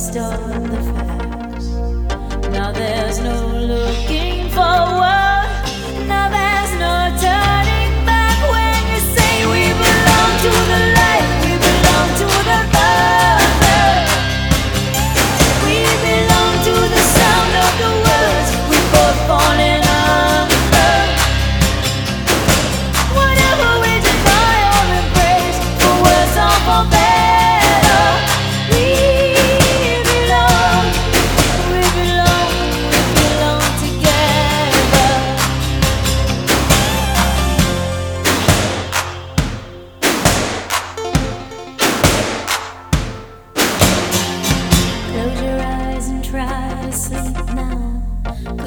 based on the facts. Now there's no looking forward.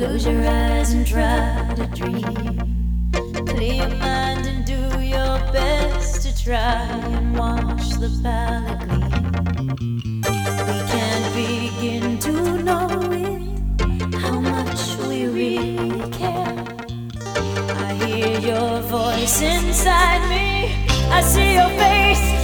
Close your eyes and try to dream. Clear your mind and do your best to try and watch the battle gleam. We can't begin to know it, how much we really care. I hear your voice inside me. I see your face.